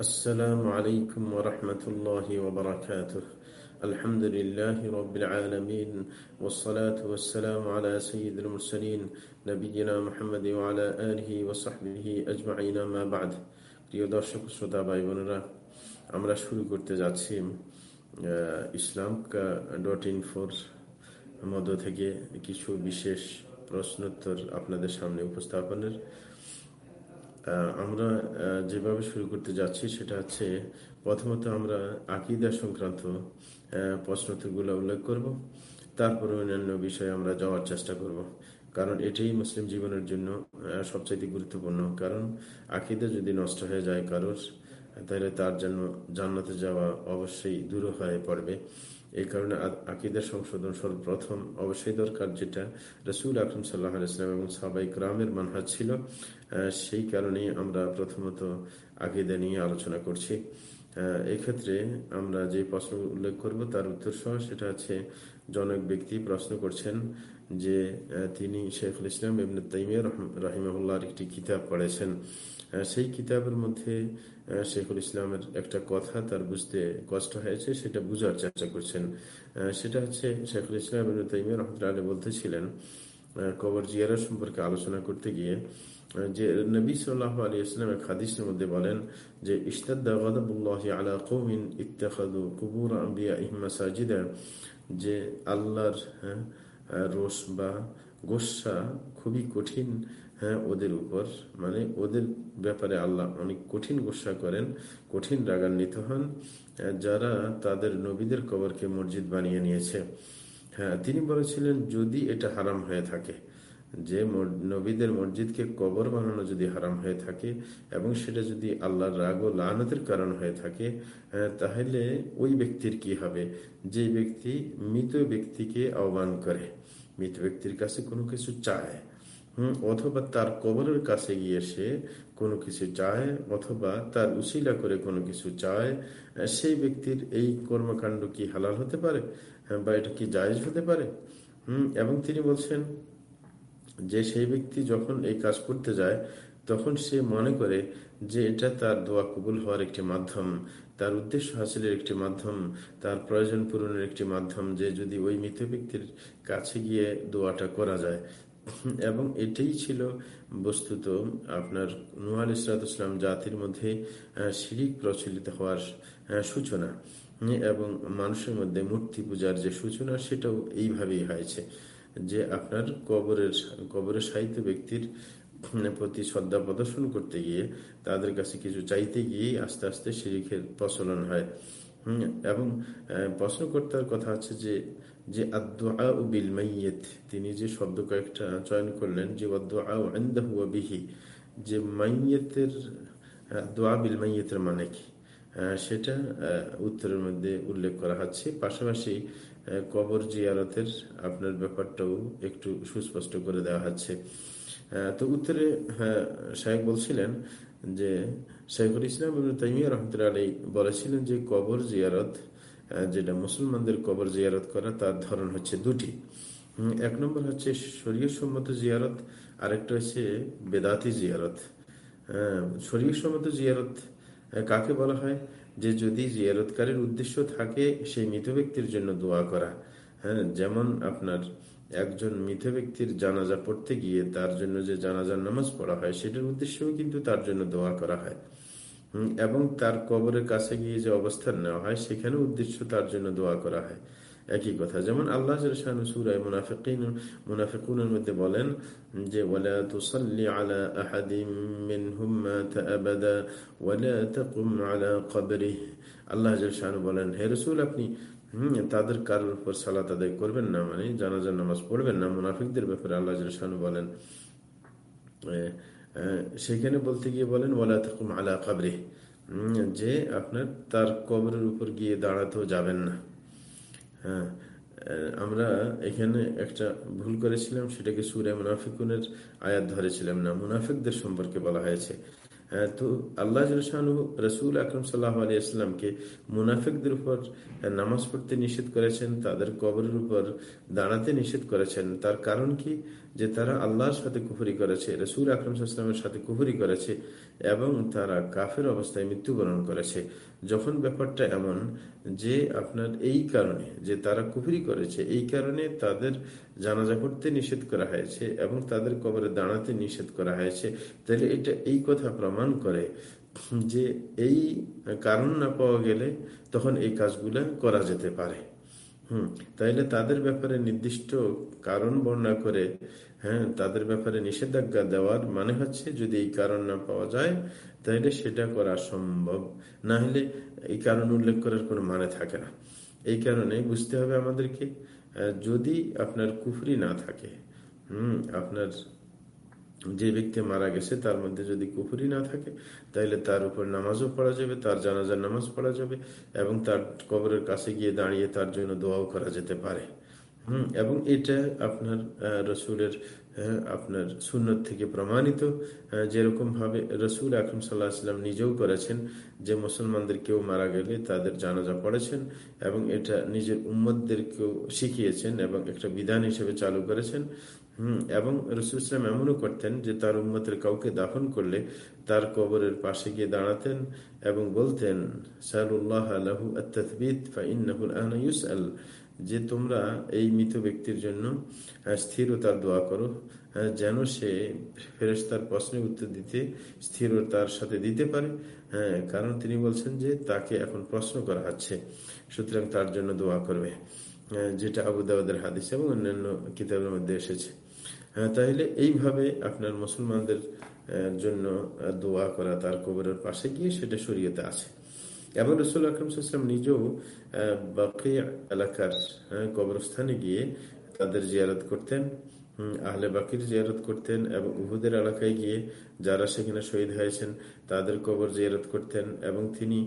السلام عليكم ورحمة الله وبركاته الحمد لله رب العالمين والصلاة والسلام على سيد المرسلين نبينا محمد وعلى آله وصحبه أجمعين ما بعد প্রিয় দর্শক শ্রোতা ভাই বোনেরা আমরা শুরু করতে যাচ্ছি ইসলাম ডট ইনফোর মধ্য থেকে কিছু বিশেষ প্রশ্নোত্তর আপনাদের সামনে উপস্থাপনের আমরা যেভাবে শুরু করতে যাচ্ছি সেটা হচ্ছে প্রথমত আমরা আকিদা সংক্রান্ত প্রশ্নোত্তরগুলো উল্লেখ করব। তারপর অন্যান্য বিষয়ে আমরা যাওয়ার চেষ্টা করব। কারণ এটাই মুসলিম জীবনের জন্য সবচাইতে গুরুত্বপূর্ণ। কারণ আকিদা যদি নষ্ট হয়ে যায় কারোর তাহলে তার জন্য জান্নাতে যাওয়া অবশ্যই দূর হয়ে পড়বে। এই কারণে আকিদের সংশোধন সর্বপ্রথম অবশ্যই দরকার, যেটা রসুল আকরম সাল্লাহ ইসলাম এবং সাবাই গ্রামের মানহাজ ছিল। সেই কারণেই আমরা প্রথমত আকিদা নিয়ে আলোচনা করছি। এক্ষেত্রে আমরা যে প্রশ্ন উল্লেখ করব, তার উত্তর সহ সেটা হচ্ছে, জনক ব্যক্তি প্রশ্ন করছেন যে তিনি শেখুল ইসলাম ইবন তাইমিয়া রহিমাহুল্লাহর একটি কিতাব পড়েছেন। সেই কিতাবের মধ্যে শেখুল ইসলামের একটা কথা তার বুঝতে কষ্ট হয়েছে, সেটা বুঝার চেষ্টা করছেন। সেটা হচ্ছে শেখুল ইসলাম তাইমিয়া রহমতুল্লাহ বলতেছিলেন কবর জিয়ারা সম্পর্কে আলোচনা করতে গিয়ে যে নবী সাল্লাহ আলী ইসলাম এক হাদিসের মধ্যে বলেন যে ইস্তাদ্দা গদাবুল্লাহ আলা সাজিদা যে আল্লাহর হ্যাঁ রোষ বা গোসা খুবই কঠিন হ্যাঁ ওদের উপর। মানে ওদের ব্যাপারে আল্লাহ অনেক কঠিন গোসা করেন, কঠিন রাগান্বিত হন যারা তাদের নবীদের কবরকে মসজিদ বানিয়ে নিয়েছে। হ্যাঁ তিনি বলেছিলেন, যদি এটা হারাম হয়ে থাকে, যে নবীদের মসজিদকে কবর বানানো যদি হারাম হয়ে থাকে এবং সেটা যদি আল্লাহর রাগ ও লানতের কারণ হয়ে থাকে তাহলে ওই ব্যক্তির কি হবে? যে ব্যক্তি মৃত ব্যক্তিকে আহ্বান করে, মৃত ব্যক্তির কাছে কোনো কিছু চায় হম, অথবা তার কবরের কাছে গিয়ে সে কোনো কিছু চায়, অথবা তার উশিলা করে কোনো কিছু চায় সেই ব্যক্তির এই কর্মকাণ্ড কি হালাল হতে পারে? বা এটা কি জায়েজ হতে পারে? হম, এবং তিনি বলছেন যে সেই ব্যক্তি যখন এই কাজ করতে যায়, তখন সে মনে করে যে এটা তার দোয়া কবুল হওয়ার একটি মাধ্যম, তার উদ্দেশ্য হাসিলের একটি মাধ্যম, তার প্রয়োজন পূরণের একটি মাধ্যম যে যদি ওই মৃত ব্যক্তির কাছে গিয়ে দোয়াটা করা যায় এবং এটাই ছিল বস্তুত আপনার নুয়াল ইসরাত জাতির মধ্যে শিরিক প্রচলিত হওয়ার সূচনা এবং মানুষের মধ্যে মূর্তি পূজার যে সূচনা, সেটাও এইভাবেই হয়েছে যে আপনার কবরের কবরের সাহিত্য ব্যক্তির প্রতি শ্রদ্ধা প্রদর্শন করতে গিয়ে, তাদের কাছে কিছু চাইতে গিয়ে আস্তে আস্তে শিরিখের প্রচলন হয়। এবং প্রশ্নকর্তার কথা হচ্ছে যে যে আদা ও বিল মাইয়েত তিনি যে শব্দ কয়েকটা চয়ন করলেন, যে বিহি, যে মাইয়েতের দোয়া বিল মাইয়েতের মানে কি? সেটা উত্তরের মধ্যে উল্লেখ করা হচ্ছে। পাশাপাশি কবর জিয়ারতের আপনার ব্যাপারটাও একটু সুস্পষ্ট করে দেওয়া হচ্ছে। তো উত্তরে শাহেক বলছিলেন যে শেখুল ইসলাম তাইমিয়া রহমতুল্লাহ আলী বলেছিলেন যে কবর জিয়ারত যেটা মুসলমানদের কবর জিয়ারত করা, তার ধরন হচ্ছে দুটি। এক নম্বর হচ্ছে শরীয় সম্মত জিয়ারত, আরেকটা হচ্ছে বেদাতি জিয়ারত। শরীয় সম্মত জিয়ারত কাকে বলা হয়? যে যদি জিয়ারতকারীর উদ্দেশ্য থাকে সেই মৃত ব্যক্তির জন্য দোয়া করা। হ্যাঁ যেমন আপনার একজন মৃত ব্যক্তির জানাজা পড়তে গিয়ে তার জন্য যে জানাজার নামাজ পড়া হয়, সেটার উদ্দেশ্যেও কিন্তু তার জন্য দোয়া করা হয়। এবং তার কবরের কাছে গিয়ে যে অবস্থান নেওয়া হয়, সেখানে উদ্দেশ্য তার জন্য দোয়া করা হয়। একই কথা, যেমন আল্লাহ সুরায় মধ্যে বলেন যে আলা আল্লাহ বলেন, হে রসুল, আপনি তাদের কারোর উপর সালাত আদায় করবেন না মানে জানাজার নামাজ পড়বেন না। মুনাফিকদের ব্যাপারে আল্লাহ বলেন সেখানে বলতে গিয়ে বলেন, ওয়ালা তাকুম আলা কাবরে। যে আপনার তার কবরের উপর গিয়ে দাঁড়াতেও যাবেন না। হ্যাঁ আমরা এখানে একটা ভুল করেছিলাম, সেটাকে সুরে মুনাফিকুনের আয়াত ধরেছিলাম না। মুনাফিকদের সম্পর্কে বলা হয়েছে। তো আল্লাহ রসুল আকরম সাল্লাহ আলী আসলামকে মুনাফিকদের উপর নামাজ পড়তে নিষেধ করেছেন, তাদের কবরের উপর দাঁড়াতে নিষেধ করেছেন। তার কারণ কি? যে তারা আল্লাহর সাথে কুফরি করেছে, রসুল আকরম সাল্লামের সাথে কুফরি করেছে এবং তারা কাফের অবস্থায় মৃত্যুবরণ করেছে। যখন ব্যাপারটা এমন যে আপনার এই কারণে, যে তারা কুফরি করেছে, এই কারণে তাদের জানাজা করতে নিষেধ করা হয়েছে এবং তাদের কবরে দাঁড়াতে নিষেধ করা হয়েছে, তাহলে এটা এই কথা প্রমাণ করে যে এই কারণ না পাওয়া গেলে তখন এই কাজগুলো করা যেতে পারে। হুম, তাইলে তাদের ব্যাপারে নির্দিষ্ট কারণ বর্ণনা করে হ্যাঁ তাদের ব্যাপারে নিষেধাজ্ঞা দেওয়ার মানে হচ্ছে যদি এই কারণ না পাওয়া যায় তাইলে সেটা করা সম্ভব। না হলে এই কারণ উল্লেখ করার কোনো মানে থাকে না। এই কারণে বুঝতে হবে আমাদেরকে যদি আপনার কুফরি না থাকে, হম, আপনার যে ব্যক্তি মারা গেছে তার মধ্যে যদি কুফুরি না থাকে তাহলে তার উপর নামাজও পড়া যাবে, তার জানাজার নামাজ পড়া যাবে, এবং তার কবরের কাছে গিয়ে দাঁড়িয়ে তার জন্য দোয়াও করা যেতে পারে। হম, এবং এটা আপনার রসুলের আপনার সুন্নত থেকে প্রমাণিত যেরকম ভাবে রসুল আকরম সাল্লাহ আসলাম নিজেও করেছেন যে মুসলমানদের কেউ মারা গেলে তাদের জানাজা পড়েছেন এবং এটা নিজের উম্মদদেরকেও শিখিয়েছেন এবং একটা বিধান হিসেবে চালু করেছেন। এবং রসুল ইসলাম এমনও করতেন যে তার উম্মতের কাউকে দাফন করলে তার কবরের পাশে গিয়ে দাঁড়াতেন এবং বলতেন সারুল্লাহ আলহু আত্মিদ যে তোমরা এই মৃত ব্যক্তির জন্য স্থিরতার দোয়া করো যেন সে ফেরেস্তার প্রশ্নের উত্তর দিতে স্থিরতার সাথে দিতে পারে হ্যাঁ কারণ তিনি বলছেন যে তাকে এখন প্রশ্ন করা হচ্ছে, সুতরাং তার জন্য দোয়া করবে যেটা আবু হাদিস এবং অন্যান্য কিতাবের মধ্যে এসেছে। তাহলে এইভাবে আপনার মুসলমানদের জন্য দোয়া করা তার কবরের পাশে গিয়ে সেটা শরীয়তে আছে। এবং রসুল আকরম নিজেও বাকি এলাকার কবরস্থানে গিয়ে তাদের জিয়ারত করতেন আহলে বাকির জিয়ারত করতেন এবং উহুদের এলাকায় গিয়ে যারা সেখানে শহীদ হয়েছেন তাদের কবর জিয়ারত করতেন এবং তিনি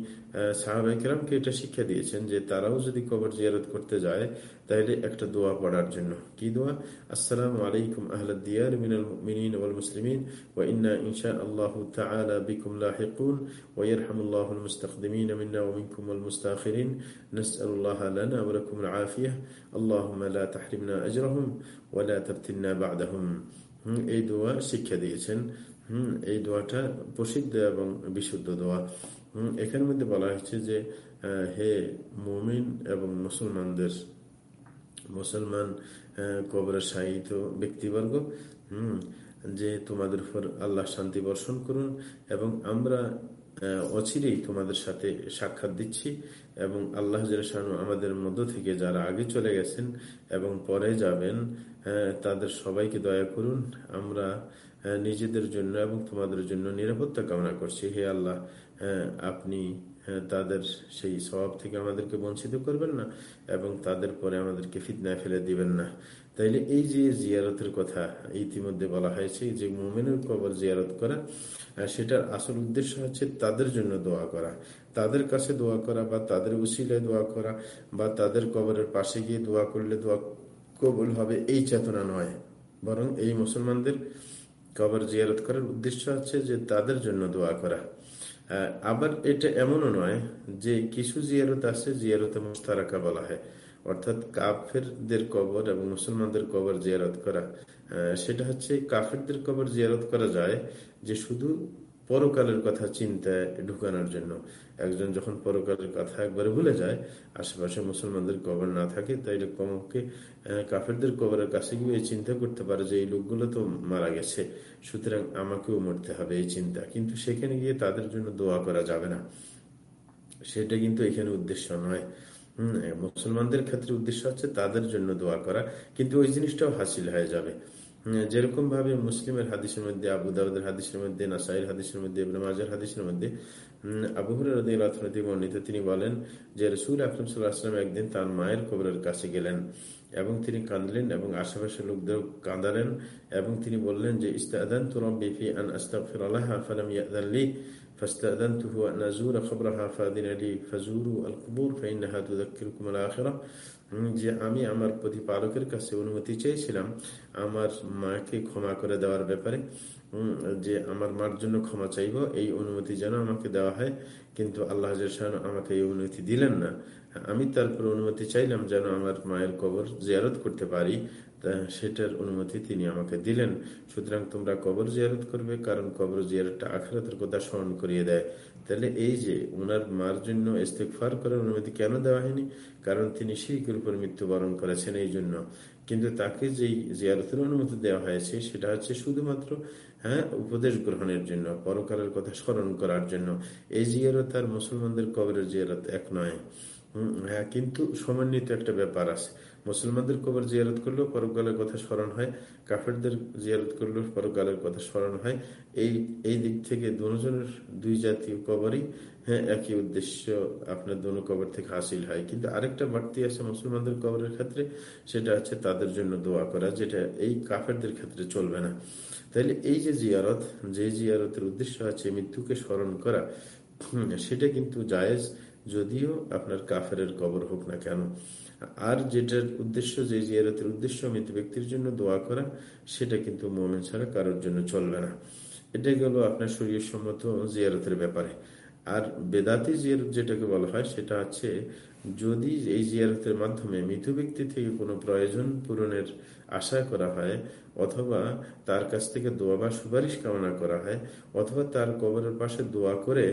সাহাবাইকরামকে এটা শিক্ষা দিয়েছেন যে তারাও যদি কবর জিয়ারত করতে যায়, তাহলে একটা দোয়া পড়ার জন্য। কি দোয়া? আসসালাম আলাইকুম আহলদিয়ার মিনাল মিনিন ওয়াল মুসলিমিন ওয়া ইন্না ইনশা আল্লাহ তাআলা বিকুম লাহিকুন ওয়া ইয়ারহামুল্লাহু আল মুস্তাকদিমিন মিন্না ওয়া মিনকুম ওয়াল মুস্তাখিরিন। নাসআলুল্লাহ লানা ওয়া লাকুম আল আফিয়াহ আল্লাহুম্মা লা তাহরিমনা আজরাহুম ওয়া লা তাফতিননা বা'দাহুম। এই দোয়া শিক্ষা দিয়েছেন। হম, এই দোয়াটা প্রসিদ্ধ এবং বিশুদ্ধ দোয়া। হম মধ্যে বলা হয়েছে যে হে মুমিন এবং মুসলমানদের, মুসলমান কবরের সাহিত্য ব্যক্তিবর্গ, হম, যে তোমাদের উপর আল্লাহ শান্তি বর্ষণ করুন এবং আমরা অচিরেই তোমাদের সাথে সাক্ষাৎ দিচ্ছি এবং আল্লাহ আমাদের মধ্য থেকে যারা আগে চলে গেছেন এবং পরে যাবেন তাদের সবাইকে দয়া করুন। আমরা নিজেদের জন্য এবং তোমাদের জন্য নিরাপত্তা কামনা করছি। হে আল্লাহ আপনি তাদের সেই স্বভাব থেকে আমাদেরকে বঞ্চিত করবেন না এবং তাদের পরে আমাদেরকে ফিতনায় ফেলে দিবেন না। তাইলে এই যে জিয়ারতের কথা ইতিমধ্যে বলা হয়েছে যে মোমেনের কবর জিয়ারত করা সেটার আসল উদ্দেশ্য হচ্ছে তাদের জন্য দোয়া করা। তাদের কাছে দোয়া করা বা তাদের উসিলায় দোয়া করা বা তাদের কবরের পাশে গিয়ে দোয়া করলে দোয়া কবুল হবে এই চেতনা নয়। বরং এই মুসলমানদের কবর জিয়ারত করার উদ্দেশ্য হচ্ছে যে তাদের জন্য দোয়া করা। আবার এটা এমনও নয় যে কিছু জিয়ারত আছে জিয়ারতে মুস্তারাকা বলা হয়। অর্থাৎ কাফেরদের কবর এবং মুসলমানদের কবর জিয়ারত করা। সেটা হচ্ছে কাফেরদের কবর জিয়ারত করা যায় যে শুধু পরকালের কথা চিন্তায় ঢুকানোর জন্য। একজন যখন পরকালের কথা একবারে ভুলে যায় আশেপাশে মুসলমানদের কবর না থাকে, তাইলে কমকে কাফেরদের কবরের কাছে গিয়ে চিন্তা করতে পারে যে এই লোকগুলো তো মারা গেছে, সুতরাং আমাকেও মরতে হবে এই চিন্তা। কিন্তু সেখানে গিয়ে তাদের জন্য দোয়া করা যাবে না। সেটা কিন্তু এখানে উদ্দেশ্য নয়। হম, মুসলমানদের ক্ষেত্রে উদ্দেশ্য হচ্ছে তাদের জন্য দোয়া করা, কিন্তু ওই জিনিসটাও হাসিল হয়ে যাবে। যেরকম ভাবে মুসলিমের হাদিসের মধ্যে আবু দাউদের হাদিসের মধ্যে নাসাইর হাদিসের মধ্যে ইবনামাজের হাদিসের মধ্যে আবু হরতি বর্ণিত তিনি বলেন যে রসুল আকরম সাল্লাহাম একদিন তার মায়ের কবরের কাছে গেলেন এবং তিনি কাঁদলেন এবং আশেপাশের লোকদের কাঁদালেন এবং তিনি বললেন যে ইস্তাদান তুরব্বি ফি আন আস্তাগফির আল্লাহ ফালাম ইয়াদাল্লি فاستأذنته أن أزور خبرها فأذن لي فزوروا القبور فإنها تذكركم الآخرة যে আমি আমার প্রতিপালকের কাছে অনুমতি চেয়েছিলাম আমার মাকে ক্ষমা করে দেওয়ার ব্যাপারে যে আমার মার জন্য ক্ষমা চাইব, এই অনুমতি যেন আমাকে দেওয়া হয়। কিন্তু আল্লাহ আমাকে এই অনুমতি দিলেন না। আমি তারপর অনুমতি চাইলাম যেন আমার মায়ের কবর জিয়ারত করতে পারি সেটার অনুমতি তিনি আমাকে দিলেন। সুতরাং তোমরা কবর জিয়ারত করবে, কারণ কবর জিয়ারতটা আখরাতের কথা স্মরণ করিয়ে দেয়। তাহলে এই যে ওনার মার জন্য ইস্তেকফার করার অনুমতি কেন দেওয়া হয়নি? কারণ তিনি শিরকের উপর মৃত্যুবরণ করেছেন এই জন্য কিন্তু তাকে যেই জিয়ারতের অনুমতি দেওয়া হয়েছে, সেটা হচ্ছে শুধুমাত্র হ্যাঁ উপদেশ গ্রহণের জন্য, পরকালের কথা স্মরণ করার জন্য। এই জিয়ারত আর মুসলমানদের কবরের জিয়ারত এক নয়। হ্যাঁ কিন্তু সমন্বিত একটা ব্যাপার আছে। মুসলমানদের কবর জিয়ারত করলেও পরকালের কথা স্মরণ হয়, কাফেরদের জিয়ারত করলেও পরকালের কথা স্মরণ হয়। এই এই দিক থেকে দুজনের, দুই জাতীয় কবরই হ্যাঁ একই উদ্দেশ্য আপনার দোনো কবর থেকে হাসিল হয়। কিন্তু আরেকটা বাড়তি আছে মুসলমানদের কবরের ক্ষেত্রে, সেটা হচ্ছে তাদের জন্য দোয়া করা, যেটা এই কাফেরদের ক্ষেত্রে চলবে না। তাইলে এই যে জিয়ারত, যে জিয়ারতের উদ্দেশ্য আছে মৃত্যুকে স্মরণ করা সেটা কিন্তু জায়েজ, যদিও আপনার কাফের কবর হোক না কেন। আর যেটার উদ্দেশ্য যে জিয়ারতের উদ্দেশ্য মৃত ব্যক্তির জন্য দোয়া করা, সেটা কিন্তু মোমেন ছাড়া কারোর জন্য চলবে না। এটা গেল আপনার শরীর সম্মত জিয়ারতের ব্যাপারে। আর বেদাতি জিয়ারত যেটাকে বলা হয়, সেটা হচ্ছে যদি এই জিয়ারতের মাধ্যমে মৃত ব্যক্তি থেকে কোনো প্রয়োজন পূরণের আশা করা হয়, অথবা তার কাছ থেকে দোয়া বা সুপারিশ কামনা করা হয়, অথবা তার কবরের পাশে দোয়া করে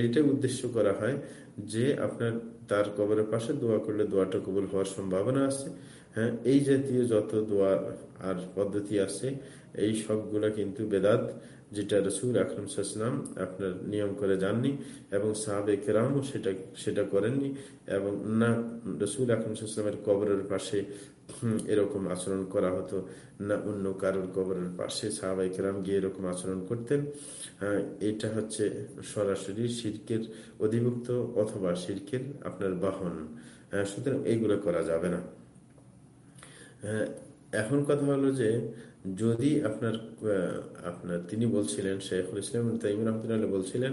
এইটা উদ্দেশ্য করা হয় যে আপনার তার কবরের পাশে দোয়া করলে দোয়াটা কবুল হওয়ার সম্ভাবনা আছে। হ্যাঁ এই জাতীয় যত দোয়া আর পদ্ধতি আছে, এই সবগুলা কিন্তু বেদাত, যেটা রসুল আকরম সাহসালাম আপনার নিয়ম করে যাননি এবং সাহাবে কেরামও সেটা সেটা করেননি এবং না, রসুল আকরম সাহসালামের কবরের পাশে এরকম আচরণ করা হতো না, অন্য কারোর কবরের পাশে সাহাবাই কেরাম গিয়ে এরকম আচরণ করতেন। এটা হচ্ছে সরাসরি শির্কের অধিভুক্ত অথবা শির্কের আপনার বাহন। সুতরাং এইগুলো করা যাবে না। এখন কথা হলো যে যদি আপনার আপনার, তিনি বলছিলেন, শেখুল ইসলাম তাইমুর রহমতুল্লাহ বলছিলেন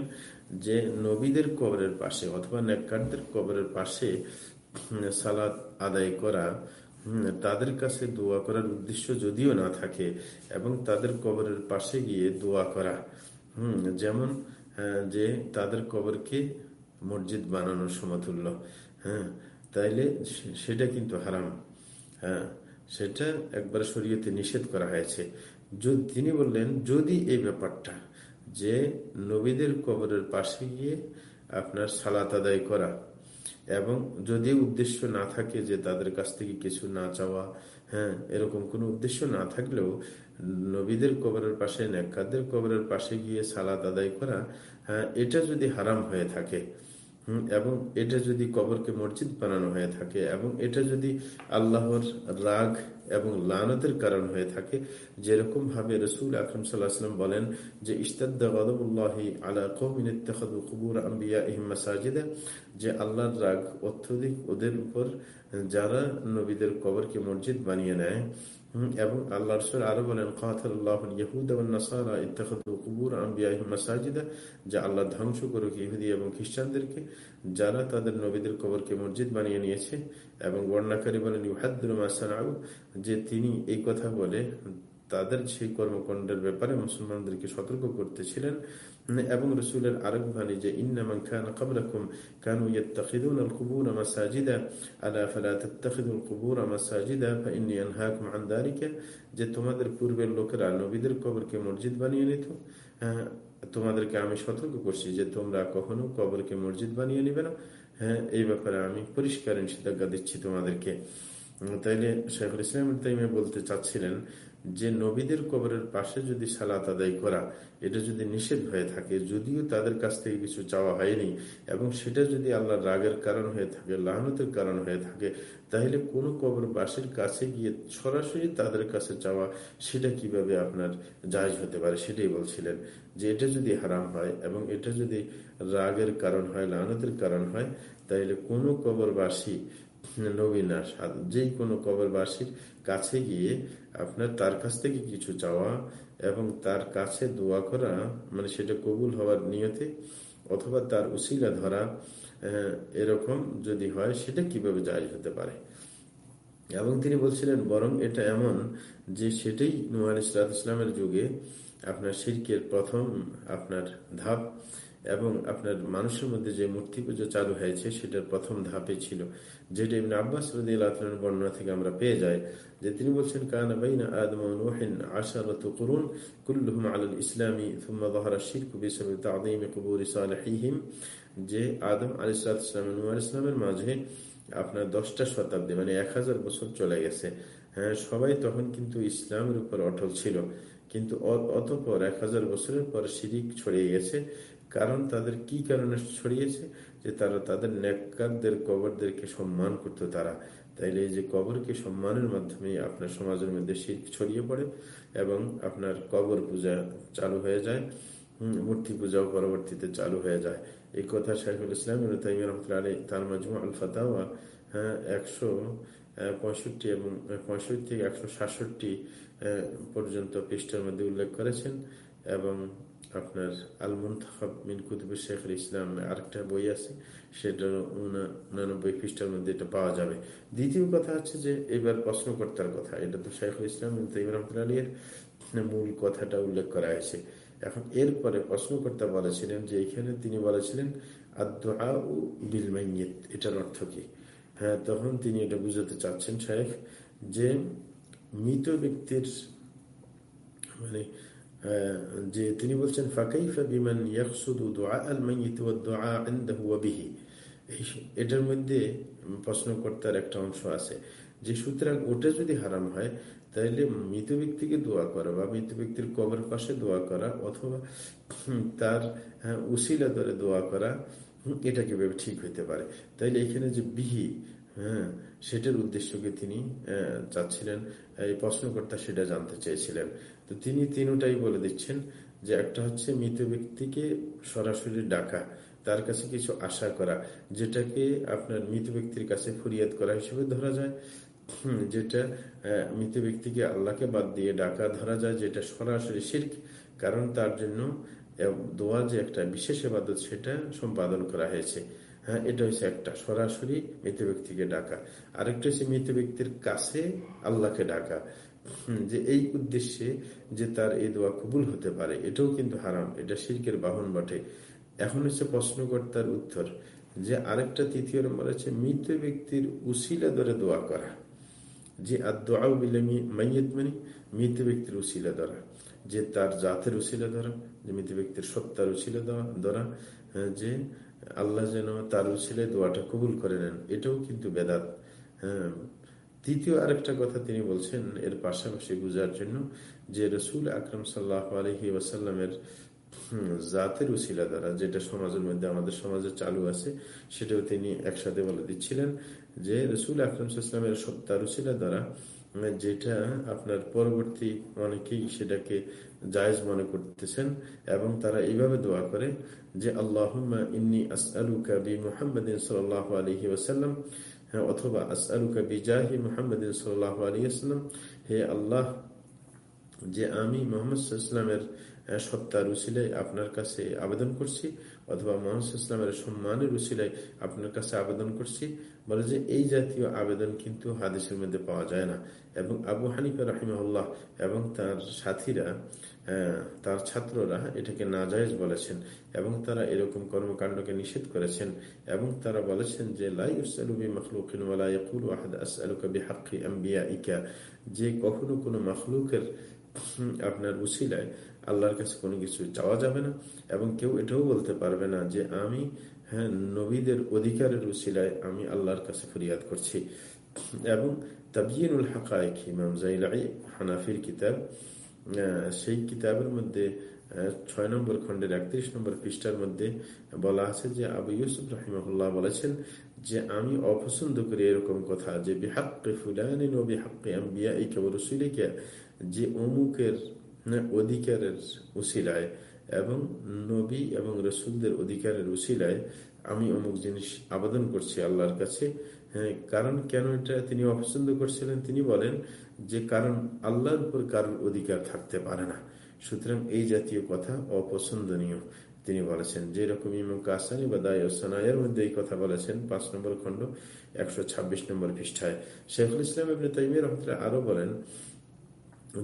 যে নবীদের কবরের পাশে অথবা নেককারদের কবরের পাশে সালাদ আদায় করা তাদের কাছে দোয়া করার উদ্দেশ্য যদিও না থাকে এবং তাদের কবরের পাশে গিয়ে দোয়া করা। হম, যেমন যে তাদের কবরকে মসজিদ বানানোর সমতুল্য। হ্যাঁ তাইলে সেটা কিন্তু হারাম। হ্যাঁ সেটা একবার শরীয়তে নিষেধ করা হয়েছে। তিনি বললেন, যদি এই ব্যাপারটা, যে নবীদের কবরের পাশে গিয়ে আপনার সালাত আদায় করা এবং যদি উদ্দেশ্য না থাকে যে তাদের কাছ থেকে কিছু না চাওয়া হ্যাঁ এরকম কোনো উদ্দেশ্য না থাকলেও নবীদের কবরের পাশে নেকাদের কবরের পাশে গিয়ে সালাদ আদায় করা হ্যাঁ এটা যদি হারাম হয়ে থাকে এবং এটা যদি কবরকে মসজিদ বানানো হয়ে থাকে এবং এটা যদি আল্লাহর রাগ এবং লানতের কারণ হয়ে থাকে যেরকম ভাবে রসুল আকরম সাল্লাহাম বলেন যে ইস্তাদ্দাহি আলা কবিনবুর আম্বিয়া ইহমাসাজিদা যে আল্লাহর রাগ অত্যধিক ওদের উপর, যারা নবীদের কবরকে মসজিদ বানিয়ে নেয়। এবং আল্লাহ রসুল আরও বলেন আল্লাহ ধ্বংস করুক ইহুদি এবং খ্রিস্টানদেরকে, যারা তাদের নবীদের কবরকে মসজিদ বানিয়ে নিয়েছে, এবং বর্ণাকারী বলেন যে তিনি এই কথা বলে তাদের সেই কর্মকাণ্ডের ব্যাপারে মুসলমানদেরকে সতর্ক করতেছিলেন। এবং রসুলের আরেক বাণী যে ইন্নামান খান কাবলাকুম কানু তোমাদের পূর্বের লোকেরা নবীদের কবরকে মসজিদ বানিয়ে নিত। হ্যাঁ তোমাদেরকে আমি সতর্ক করছি যে, তোমরা কখনো কবরকে মসজিদ বানিয়ে নিবে না। হ্যাঁ এই ব্যাপারে আমি পরিষ্কার নিষেধাজ্ঞা দিচ্ছি তোমাদেরকে। তাইলে শেখুল ইসলাম তাইমে বলতে চাচ্ছিলেন যে নবীদের কবরের পাশে যদি সালাত আদায় করা, এটা যদি নিষেধ হয়ে থাকে, যদিও তাদের কাছ থেকে কিছু চাওয়া হয়নি, এবং সেটা যদি আল্লাহর রাগের কারণ হয়ে থাকে, লাহনতের কারণ হয়ে থাকে, তাহলে কোনো কবরবাসীর কাছে গিয়ে সরাসরি তাদের কাছে চাওয়া, সেটা কীভাবে আপনার জায়জ হতে পারে? সেটাই বলছিলেন যে এটা যদি হারাম হয় এবং এটা যদি রাগের কারণ হয়, লাহনতের কারণ হয়, তাহলে কোনো কবরবাসী নবীনা যে কোনো কবরবাসীর কাছে গিয়ে আপনার তার কাছ থেকে কিছু চাওয়া এবং তার কাছে দোয়া করা মানে সেটা কবুল হওয়ার নিয়তে অথবা তার উসিলা ধরা এরকম যদি হয় সেটা কীভাবে জায়জ হতে পারে? এবং তিনি বলছিলেন, বরং এটা এমন যে সেটাই নুয়ান ইসলামের যুগে আপনার শিল্পের প্রথম আপনার ধাপ এবং আপনার মানুষের মধ্যে যে মূর্তি পুজো চালু হয়েছে, সেটার প্রথম ধাপে ছিল। যেটা ইবনে আব্বাস বর্ণনা থেকে আমরা পেয়ে যাই যে তিনি বলছেন, কানা ইসলামের মাঝে আপনার দশটা শতাব্দী মানে এক হাজার বছর চলে গেছে। হ্যাঁ সবাই তখন কিন্তু ইসলামের উপর অটল ছিল। কিন্তু অতপর এক হাজার বছরের পর শিরিক ছড়িয়ে গেছে। কারণ তাদের কি কারণে ছড়িয়েছে? যে তারা তাদের নেককারদের, কবরদেরকে সম্মান করতো তারা। তাইলে এই যে কবরকে সম্মানের মাধ্যমে আপনার সমাজের মধ্যে শীত ছড়িয়ে পড়ে এবং আপনার কবর পূজা চালু হয়ে যায় মূর্তি পূজাও পরবর্তীতে চালু হয়ে যায়। এই কথা শাহিউল ইসলাম রহমতুল্লাহ তার মাজমু আল ফাতাওয়া হ্যাঁ একশো পঁয়ষট্টি এবং পঁয়ষট্টি থেকে একশো সাতষট্টি পর্যন্ত পৃষ্ঠের মধ্যে উল্লেখ করেছেন এবং আপনার আল মুন্তাখাব মিন কুতুব শেখুল ইসলাম আরেকটা বই আছে, সেটা উনানব্বই খ্রিস্টার মধ্যে এটা পাওয়া যাবে। দ্বিতীয় কথা হচ্ছে যে, এবার প্রশ্নকর্তার কথা, এটা তো শেখুল ইসলাম রহমতুল্লাহ আলীর মূল কথাটা উল্লেখ করা হয়েছে। এখন এরপরে প্রশ্নকর্তা বলেছিলেন যে, এখানে তিনি বলেছিলেন আদা বিল মাইয়েত এটার অর্থ কি? হ্যাঁ তখন তিনি এটা বুঝাতে চাচ্ছেন শেখ যে মৃত ব্যক্তির মানে যে তিনি বলছেন এটার মধ্যে প্রশ্নকর্তার একটা অংশ আছে যে সুতরাং ওটা যদি হারাম হয় তাহলে মৃত ব্যক্তিকে দোয়া করা বা মৃত ব্যক্তির কবর পাশে দোয়া করা অথবা তার হ্যাঁ, উসিলা ধরে দোয়া করা এটা কীভাবে ঠিক হইতে পারে? তাইলে এখানে যে বিহি হ্যাঁ সেটার উদ্দেশ্যকে তিনি চাচ্ছিলেন এই প্রশ্নকর্তা সেটা জানতে চেয়েছিলেন। তো তিনি তিনটাই বলে দিচ্ছেন যে একটা হচ্ছে মৃত ব্যক্তিকে সরাসরি ডাকা, তার কাছে কিছু আশা করা, যেটাকে আপনার মৃত ব্যক্তির কাছে ফরিয়াদ করা হিসেবে ধরা যায়। যেটা মৃত ব্যক্তিকে আল্লাহকে বাদ দিয়ে ডাকা ধরা যায়, যেটা সরাসরি শির্ক, কারণ তার জন্য দোয়া যে একটা বিশেষ এবাদত সেটা সম্পাদন করা হয়েছে। হ্যাঁ এটা হচ্ছে একটা, সরাসরি মৃত ব্যক্তিকে ডাকা। আরেকটা হচ্ছে মৃত ব্যক্তির কাছে আল্লাহকে ডাকা। যে এই উদ্দেশ্যে যে তার এই দোয়া কবুল হতে পারে এটাও কিন্তু হারাম এটা শিল্পের বাহন বটে। এখন হচ্ছে প্রশ্নকর্তার উত্তর যে আরেকটা তৃতীয় নম্বর আছে মৃত ব্যক্তির উশিলা ধরে দোয়া করা। যে আর দোয়াও দোয়া মাইয়েত মানে মৃত ব্যক্তির উশিলা ধরা। যে তার জাতের উশিলা ধরা যে মৃত ব্যক্তির সত্তার উশিলা ধরা হ্যাঁ, যে আল্লাহ যেন তার উশিলে দোয়াটা কবুল করে নেন এটাও কিন্তু বেদাত হ্যাঁ। তৃতীয় আরেকটা কথা তিনি বলছেন, এর পাশাপাশি বুঝার জন্য যে রসুল আকরম সাল্লাহ আলহি ওয়াসাল্লামের জাতের উশিলা দ্বারা, যেটা সমাজের মধ্যে আমাদের সমাজে চালু আছে, সেটাও তিনি একসাথে বলে দিচ্ছিলেন যে রসুল আকরম সাল্লামের সত্তার উশিলা দ্বারা, যেটা আপনার পরবর্তী অনেকেই সেটাকে জায়জ মনে করতেছেন এবং তারা এইভাবে দোয়া করে যে আল্লাহ ইন্নি আসআলুকা বি মুহাম্মাদিন সাল্লাল্লাহু আলাইহি ওয়াসাল্লাম হ্যাঁ অথবা আসআলুকা বি জাহি মুহাম্মাদিন সাল্লাল্লাহু আলাইহি হে আল্লাহ, যে আমি মোহাম্মদ ইসলামের সত্তার আপনার কাছে আবেদন করছি, অথবা মোহাম্মদ ইসলামের সম্মানের উসিলায় আপনার কাছে আবেদন করছি, বলে যে এই জাতীয় আবেদন কিন্তু হাদিসের মধ্যে পাওয়া যায় না। এবং আবু হানিফা রাহিমাল্লাহ এবং তার সাথীরা তার ছাত্ররা এটাকে নাজায়জ বলেছেন এবং তারা এরকম কর্মকাণ্ডকে নিষেধ করেছেন এবং তারা বলেছেন যে যে কখনো কোনো মখলুকের আপনার উসিলায় আল্লাহর কাছে কোনো কিছু চাওয়া যাবে না এবং কেউ এটাও বলতে পারবে না যে, আমি হ্যাঁ নবীদের অধিকারের উসিলায় আমি আল্লাহর কাছে ফরিয়াদ করছি। এবং তাবিয়নুল হাকায়ক ইমাম জাইলাই হানাফির কিতাব সেই কিতাবের মধ্যে ছয় নম্বর খন্ডের একত্রিশ নম্বর পৃষ্ঠার মধ্যে বলা আছে যে আবু ইউসুফ রহিমুল্লাহ বলেছেন যে, আমি অপছন্দ করি এরকম কথা যে, বিহাক্কে ফুলানি ও বিহাক্কে আম্বিয়া এই কেবল রসুলিকা, যে অমুকের অধিকারের উশিলায় এবং নবী এবং রসুলদের অধিকারের উশিলায় আমি অমুক জিনিস আবেদন করছি আল্লাহর কাছে। হ্যাঁ কারণ কেন এটা তিনি অপছন্দ করছিলেন? তিনি বলেন যে কারণ আল্লাহর উপর কারোর অধিকার থাকতে পারে না। সুতরাং এই জাতীয় কথা অপছন্দনীয়। তিনি বলেছেন, যেরকম ইমুক কাসানি বা দায়সানায়ের মধ্যে এই কথা বলেছেন, পাঁচ নম্বর খণ্ড, একশো ছাব্বিশ নম্বর পৃষ্ঠায়। শেখুল ইসলাম ইবনে তাইমিয়া রহমতুল্লাহ আরও বলেন,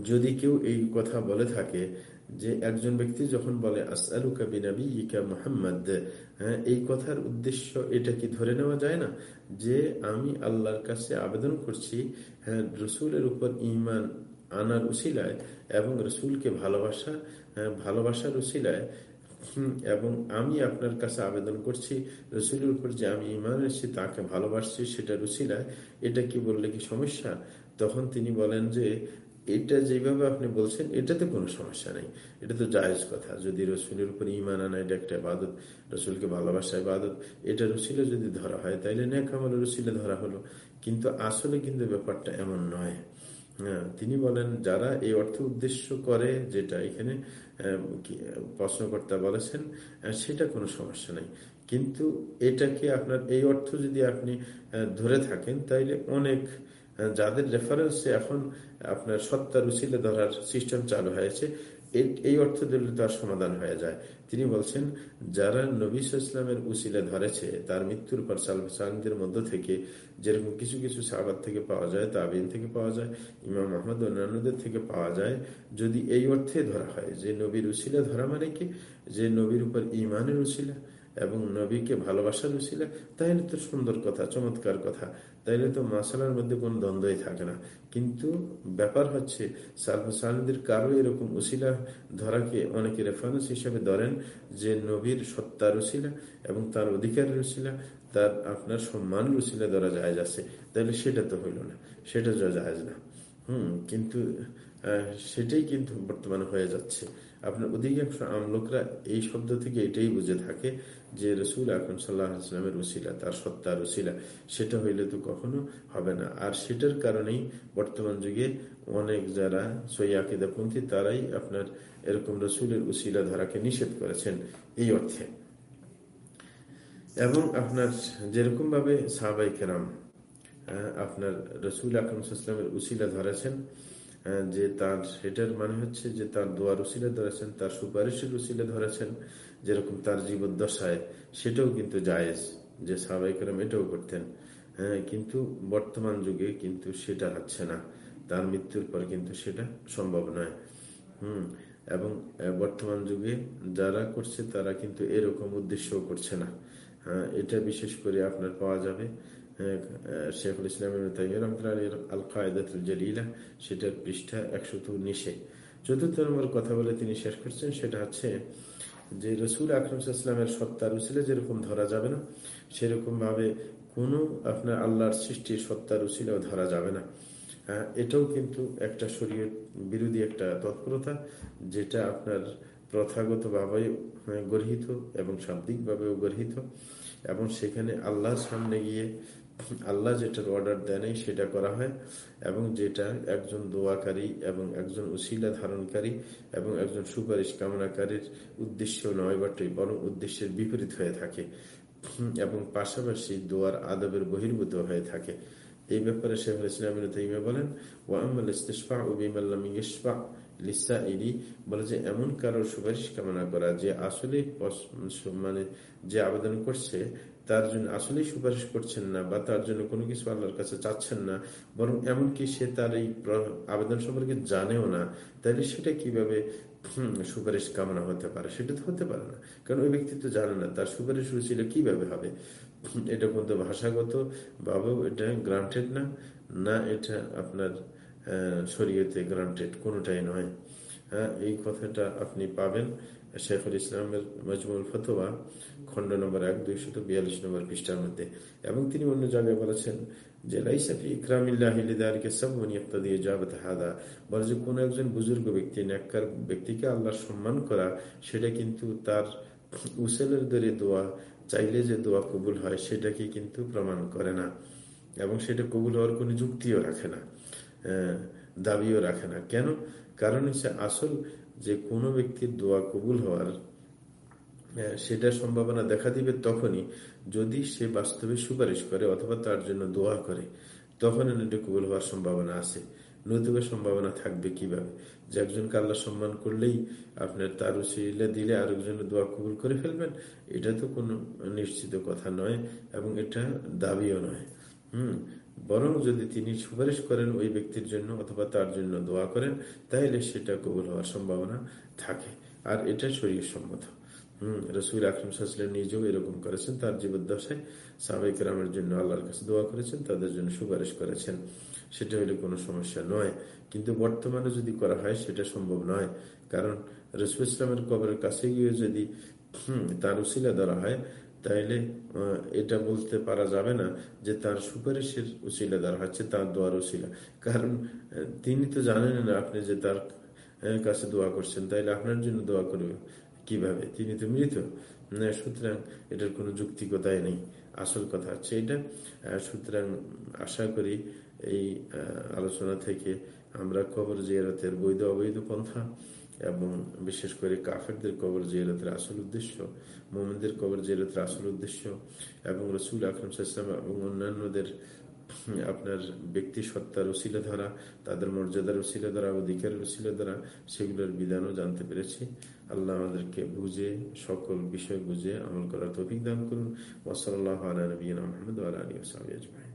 যদি কেউ এই কথা বলে থাকে যে একজন ব্যক্তি যখন বলে হ্যাঁ এই কথার উদ্দেশ্য এটা কি ধরে নেওয়া যায় না? যে আমি আল্লাহর কাছে আবেদন করছি হ্যাঁ রসুলের উপর ইমান আনার উসিলায় এবং রসুলকে ভালোবাসা হ্যাঁ, ভালোবাসার উসিলায় এবং আমি আপনার কাছে আবেদন করছি রসুলের উপর যে আমি ইমান এসেছি তাকে ভালোবাসছি সেটা রুসিলায় এটা কি বললে কি সমস্যা? তখন তিনি বলেন যে এটা যেভাবে আপনি বলছেন, এটাতে কোনো সমস্যা নেই। এটা তো জায়েজ কথা। যদি রসুলের উপর ইমান আনা, এটা একটা বাদত রসুলকে ভালোবাসা বাদত এটা রসিলে যদি ধরা হয়, তাইলে আমল রসিলে ধরা হলো। কিন্তু আসলে কিন্তু ব্যাপারটা এমন নয়। হ্যাঁ তিনি বলেন, যারা এই অর্থ উদ্দেশ্য করে, যেটা এখানে প্রশ্নকর্তা বলেছেন সেটা কোনো সমস্যা নেই। কিন্তু এটাকে আপনার, এই অর্থ যদি আপনি ধরে থাকেন, তাইলে অনেক যাদের রেফারেন্সে এখন আপনার সত্তার উচিলে ধরার সিস্টেম চালু হয়েছে এই অর্থ দিলে তার সমাধান হয়ে যায়। তিনি বলছেন, যারা নবীস ইসলামের উসিলে ধরেছে, তার মৃত্যুর পর সালফানদের মধ্য থেকে যেরকম কিছু কিছু সাহাবাদ থেকে পাওয়া যায়, তাবিন থেকে পাওয়া যায়, ইমাম আহমদ অন্যান্যদের থেকে পাওয়া যায়, যদি এই অর্থে ধরা হয় যে নবীর উসিলা ধরা মানে কি? যে নবীর উপর ইমানের উসিলা এবং নবীকে ভালোবাসার উচিলা তাইলে তো সুন্দর কথা, চমৎকার কথা। তাইলে তো মাসালার মধ্যে কোনো দ্বন্দ্বই থাকে না। কিন্তু ব্যাপার হচ্ছে সালফাসালদের কারও এরকম উসিলা ধরাকে অনেকে রেফারেন্স হিসেবে ধরেন যে নবীর সত্তার উসিলা এবং তার অধিকারের উসিলা, তার আপনার সম্মান উসিলা ধরা যায় আছে। তাহলে সেটা তো হইল না, সেটা যায় না। হুম, কিন্তু সেটাই কিন্তু বর্তমানে হয়ে যাচ্ছে। আপনার অধিকাংশ আমলোকরা এই শব্দ থেকে এটাই বুঝে থাকে যে রসুল আকরম সাল্লাহ ইসলামের উসিলা তার সত্তার উসিলা সেটা হইলে তো কখনো হবে না। আর সেটার কারণেই বর্তমান যুগে অনেক যারা সৈয়াকিদাপন্থী তারাই আপনার এরকম রসুলের উসিলা ধারাকে নিষেধ করেছেন এই অর্থে। এবং আপনার যেরকম ভাবে সাহাবাই কেরাম আপনার রসুল আকরম সাল্লামের উসিলা ধরেছেন যে তার সেটার মানে হচ্ছে যে তার দোয়ার উসিলে ধরেছেন, তার সুপারিশের উসিলে ধরেছেন, যেরকম তার জীবদ্দশায় সেটাও কিন্তু জায়েজ, যে সাবাইকরম এটাও করতেন। হ্যাঁ কিন্তু বর্তমান যুগে কিন্তু সেটা হচ্ছে না। তার মৃত্যুর পর কিন্তু সেটা সম্ভব নয়। হুম, এবং বর্তমান যুগে যারা করছে তারা কিন্তু এরকম উদ্দেশ্যও করছে না। হ্যাঁ এটা বিশেষ করে আপনার পাওয়া যাবে। শেখুল ইসলাম আল কায়দাতুল জলিলা, সেটার পৃষ্ঠা একশো উনিশে। চতুর্থ নম্বর কথা বলে তিনি শেষ করছেন, সেটা হচ্ছে যে রসুল আকরম ইসলামের সত্তার উচিলে যেরকম ধরা যাবে না সেরকম ভাবে কোনো আপনার আল্লাহর সৃষ্টির সত্তার উচিলেও ধরা যাবে না। এটাও কিন্তু একটা শরীর বিরোধী একটা তৎপরতা, যেটা আপনার প্রথাগতভাবে গর্হিত এবং শাব্দিকভাবেও গর্হিত, এবং সেখানে আল্লাহর সামনে গিয়ে আল্লাহ যেটার অর্ডার দেয় সেটা করা হয়। এবং যেটা একজন দোয়াকারী এবং একজন উশিলা ধারণকারী এবং একজন সুপারিশ কামনাকারীর উদ্দেশ্য নয় বটেই বরং উদ্দেশ্যের বিপরীত হয়ে থাকে। এবং পাশাপাশি দোয়ার আদবের বহির্ভূত হয়ে থাকে। এই ব্যাপারে শেখ ইসলাম বলেন ওয়ামাল ইস্তেফা ও বিমাল্লাম ইস্পা লিসা ইরি বলে যে, এমন কারোর সুপারিশ কামনা করা যে আসলে মানে যে আবেদন করছে তার জন্য আসলেই সুপারিশ করছেন না বা তার জন্য কোনো কিছু আল্লাহর কাছে চাচ্ছেন না, বরং এমনকি সে তার এই আবেদন সম্পর্কে জানেও না, তাহলে সেটা কীভাবে সুপারিশ কামনা হতে পারে? সেটা তো হতে পারে না। কারণ ওই ব্যক্তি তো জানে না, তার সুপারিশ হয়েছিল কীভাবে হবে? এটা কিন্তু ভাষাগত ভাবেও এটা গ্রান্টেড না না এটা আপনার শরীয়তে গ্রান্টেড কোনোটাই নয়। হ্যাঁ এই কথাটা আপনি পাবেন। শেখুল ইসলামের মজমুল ফতোয়া খন্ড নম্বর এক, দুইশত বিয়াল্লিশ নম্বর পৃষ্ঠার মধ্যে। এবং তিনি অন্য জায়গায় বলেছেন যে লাইসাফি ইকরামিল্লাহিদারকে সব মনিয়তা দিয়ে যাবত হাদা। বলে যে, কোনো একজন বুজুর্গ ব্যক্তি, ন্যাক্কার ব্যক্তিকে আল্লাহর সম্মান করা, সেটা কিন্তু তার উসেলের দরে দোয়া, চাইলে যে দোয়া কবুল হয়, সেটাকে কিন্তু প্রমাণ করে না। এবং সেটা কবুল হওয়ার কোনো যুক্তিও রাখে না দাবিও রাখে না। কেন? কারণ হচ্ছে আসল যে কোনো ব্যক্তির দোয়া কবুল হওয়ার সেটার সম্ভাবনা দেখা দিবে তখনই যদি সে বাস্তবে সুপারিশ করে অথবা তার জন্য দোয়া করে তখন এটা কবুল হওয়ার সম্ভাবনা আছে। নৈতিকের সম্ভাবনা থাকবে কীভাবে? যে একজনকে আল্লাহ সম্মান করলেই আপনার তার উচিলে দিলে আরেকজনের দোয়া কবুল করে ফেলবেন, এটা তো কোনো নিশ্চিত কথা নয় এবং এটা দাবিও নয়। হুম বরং যদি তিনি সুপারিশ করেন ওই ব্যক্তির জন্য অথবা তার জন্য দোয়া করেন তাহলে সেটা কবুল হওয়ার সম্ভাবনা থাকে। আর এটা শরীর সম্মত হম, রসুল আকরম নিজেও এরকম করেছেন। তার জীবদ্দশায় সাবেক রামের জন্য আল্লাহর কাছে দোয়া করেছেন, তাদের জন্য সুপারিশ করেছেন। সেটা হলে কোনো সমস্যা নয়। কিন্তু বর্তমানে যদি করা হয়, সেটা সম্ভব নয়। কারণ রসুল ইসলামের কবরের কাছে গিয়ে যদি তার উসিলা ধরা হয় তাইলে এটা বলতে পারা যাবে না যে তার সুপারিশের উসিলা ধরা হচ্ছে, তার দোয়ার উসিলা। কারণ তিনি তো জানেন না আপনি যে তার কাছে দোয়া করছেন, তাইলে আপনার জন্য দোয়া করবে কীভাবে? তিনি তো মৃত। সুতরাং এটার কোনো যুক্তিকতাই নেই, আসল কথা হচ্ছে এটা। সুতরাং আশা করি এই আলোচনা থেকে আমরা কবর জিয়ারতের বৈধ অবৈধ পন্থা এবং বিশেষ করে কাফেরদের কবর জিয়ারতের আসল উদ্দেশ্য মোহাম্মদের কবর জিয়ারতের আসল উদ্দেশ্য এবং রসুল আকরম সাল্লাম এবং অন্যান্যদের আপনার ব্যক্তি সত্তার ওসিলে ধরা, তাদের মর্যাদার ওসিলে ধরা, অধিকারের ওসিলে ধরা, সেগুলোর বিধানও জানতে পেরেছি। আল্লাহ আমাদেরকে বুঝে, সকল বিষয় বুঝে আমল করার তৌফিক দান করুন। ওসল আল্লাহ আলী নবীন আহমদ আলী